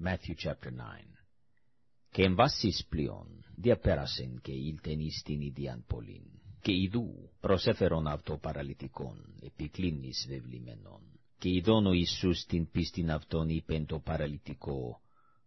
Matthew chapter 9. Και εμβάσεις πλέον διαπέρασεν και ήλτεν εις την ιδιαν πολλήν, και ιδού προσέφερον αυτό παραλυτικόν, επικλίνης βεβλημένον. Και ειδών ο Ιησούς την πίστην αυτόν είπεν το παραλυτικό,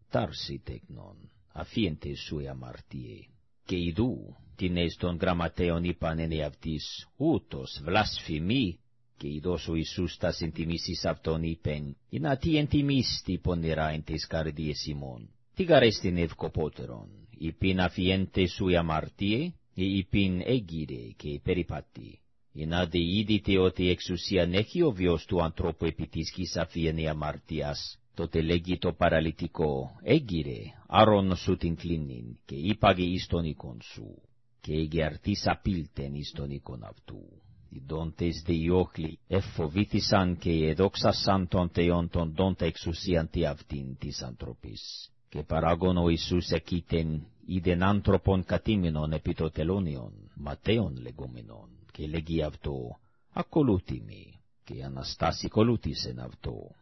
τάρση τέκνον, αφίεντε σου η αμαρτίε. Και ιδού την εις των γραμματέων είπαν εν εαυτής, ούτως βλασφημί, και ειδός ο Ιησούς τα συντιμήσεις αυτόν είπεν, «Ινα τι εντιμίστη πονηρά εν τες καρδίες ημών, τι γαρέστην ευκοπότερον, υπήν αφιέντε σου η αμαρτίε, ή υπήν έγγυρε και περιπατή. Ινα δε είδητε ότι εξουσίαν έχει ο βιος του ανθρώπου επί της γης αφιένε αμαρτίας, τότε λέγει το παραλυτικό, έγγυρε, άρον σου την κλίνην, και είπαγε εις τον οίκον σου, και εγερτής απίλτεν εις τον οίκον αυτού οι δόντες δε Ιόχλη εφοβήθησαν και εδόξασαν τον Θεόν τον δόντα εξουσίαν τι αυτήν της ανθρωπής. Και παράγον ο Ιησούς εκείτεν είδεν άνθρωπον κατήμινον επί το τελώνιον, ματέον λεγόμενον, και λέγει αυτό, ακολούθη μη, και Αναστάση κολούθησεν αυτό.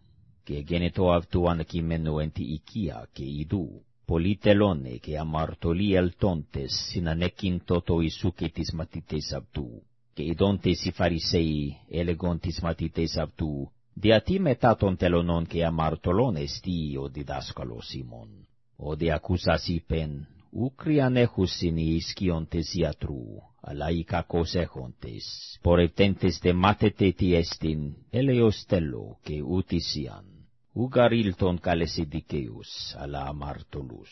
Και γένετο αυτού ανακειμένου εν τη οικία και ειδού, πολλοί τελώνε και αμαρτωλοί ελτόντες συνανέκειν το Ιησού και τις μαθητές αυτού και ειδώντες οι Φαρισαίοι έλεγον τις μαθητές αυτού, διατί μετά των τελωνών και αμαρτωλών εστί ο διδάσκαλος ημών. Ο ακούσας είπεν, ούκριαν έχουσιν οι ισκιόντες ιατρού, αλλά οι κακός έχοντες, πορευτέντες δε μάθετε τι εστιν, έλεος τέλο και ούτισιαν, ούγαρίλτον καλεσι δικαίους, αλλά αμαρτωλούς.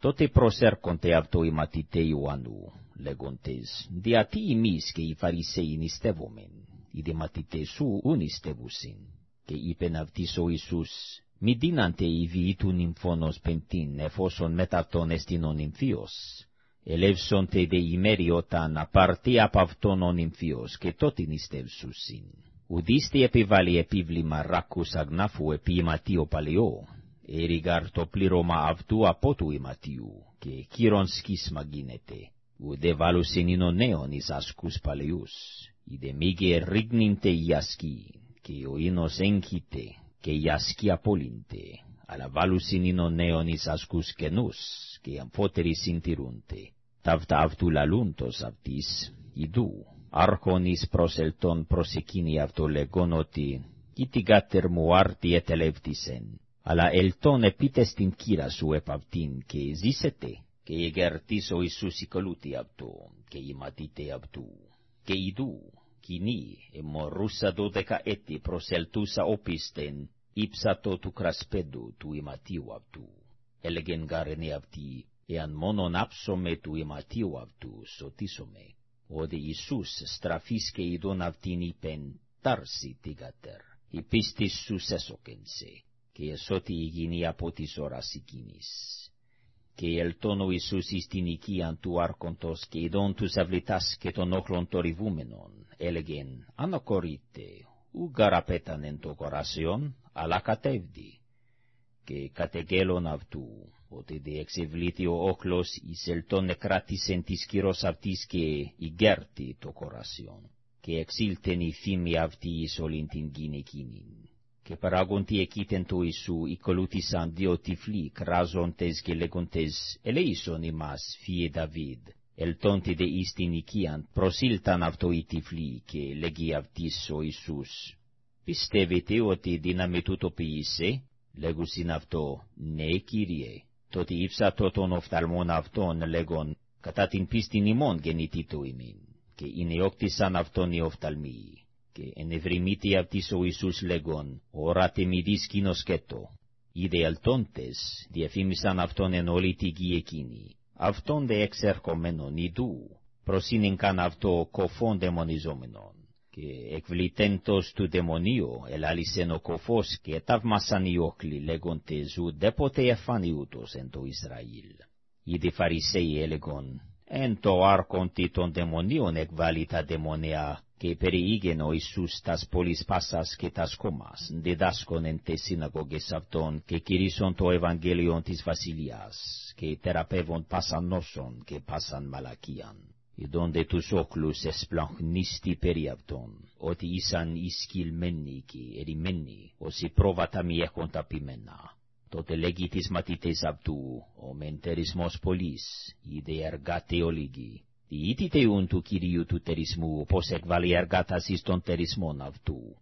Τότε προσέρχονται αυτό οι μαθητέ Ιωάννου, λέγοντες, διατί ημείς και οι Φαρισαίοι νηστεύομεν, οι δε μαθητές σου ου νηστεύουσιν. Και είπεν αυτοίς ο Ιησούς, μη δίναντε οι βιοί του νυμφώνος πεντήν, εφόσον μετά τον εστιν ο νυμφίος. Ελεύσονται δε ημέρη όταν απαρτεί από αυτόν ο νυμφίος, και τότε νηστεύσουσιν. Ουδίστε επιβάλλει επίβλημα ράκους αγνάφου επί ηματίο παλαιό, ερηγάρ το πλήρωμα αυτού από του ηματίου, και κύρον σκίσμα γίνεται ουδε βάλουσιν είναι ο νέον εις άσκους παλαιούς, ιδε μήγε ρίγνιντε η ασκή, και ο ίνος έγχυτε, και η ασκή απόλυντε, αλλά βάλουσιν είναι ο νέον εις άσκους καινούς, και οι αμφότεροι συντηρούνται. Ταύτα αυτού λαλούντος αυτής, ιδού, άρχον εις προσελτών προς εκείνη αυτό λεγόν ότι, «Κοίτι γάτερ μου άρτη ετελεύτησεν, αλλά ελτών επίτες την κύρα σου επαυτήν και ζήσετε» και εγερτής ο Ιησούς οικολούτη αυτού, και η μαθήτε αυτού. Και ειδού, κοινή, εμορούσα δώδεκα έτη προσελτούσα όπιστεν, ύψατο του κρασπέδου του ιματίου αυτού. Έλεγεν γαρενέ αυτοί, εάν μόνον άψομε του ιματίου αυτού, σωτίσομε. Όδε Ιησούς στραφής και ειδών αυτήν είπεν, τάρση τίγατερ, η πίστης σου σέσοκενσε, και εσώτη ηγινή από της ώρας εκείνης και ελτών ο Ιησούς εις την οικίαν του άρχοντος και ειδών τους αυλητάς και των όχλων τορυβούμενων, έλεγεν, ανακορίτε, ου γαραπέταν εν το κοράσιον, αλλά κατεύδει. Και κατεγέλων αυτού, ότι διεξευλήθη ο όχλος εις ελτών νεκράτησεν της κυρός αυτής και ηγέρτη το κοράσιον, και εξήλτεν η φήμη αυτή εις όλην την γυναικίνην και παράγοντι εκείτεν του Ιησού οικολούθησαν δύο τυφλοί κράζοντες και λέγοντες «Ελέησον ημάς, φιε Δαβίδ». Ελτόντι δε εις την οικίαν προσήλταν αυτό οι τυφλοί και λέγει αυτής ο Ιησούς «Πιστεύετε ότι δύναμη τούτο ποιήσε» λέγουσιν αυτό «Ναι, Κύριε». Τότε ύψατο τον οφθαλμόν αυτόν λέγον «Κατά την πίστην ημών γεννητή του ημίν» και είναι όκτισαν αυτόν οι οφθαλμοί και εν ευρυμίτη αυτής ο Ιησούς λέγον, οράτε μη δίσκηνο σκέτο. Είδε αλτόντες, διαφήμισαν αυτόν εν όλη τη γη εκείνη. Αυτόν δε εξερχομένον ειδού, προσύνην καν αυτό κοφόν δαιμονιζόμενον. Και εκβλητέντος του δαιμονίου, ελάλησεν ο κοφός και ταυμασαν οι όχλοι, λέγοντες ουδέποτε εφάνει ούτως εν το Ισραήλ. Είδε Φαρισαίοι έλεγον, εν το άρχοντι των δαιμονίων εκβάλλει τα δαιμονία, και περιήγεν ο Ιησούς τας πολυς πάσας και τας κόμας, διδάσκον εν τε συναγωγές αυτών, και κηρύσσον το Ευαγγέλιον της Βασιλείας, και θεραπεύον πάσαν νόσον και πάσαν μαλακίαν. Ιδόντε τους όχλους εσπλαχνίστη περί αυτών, ότι ήσαν ισκυλμένοι και ερημένοι, όσοι πρόβατα μη έχουν ταπημένα. τότε λέγει μαθητές αυτού, ο τερισμός πολύς, είδε εργάτε ολίγη. Διήτητε ούν του Κυρίου του τερισμού, πως εκβάλλει εργάτας εις τον τερισμόν αυτού.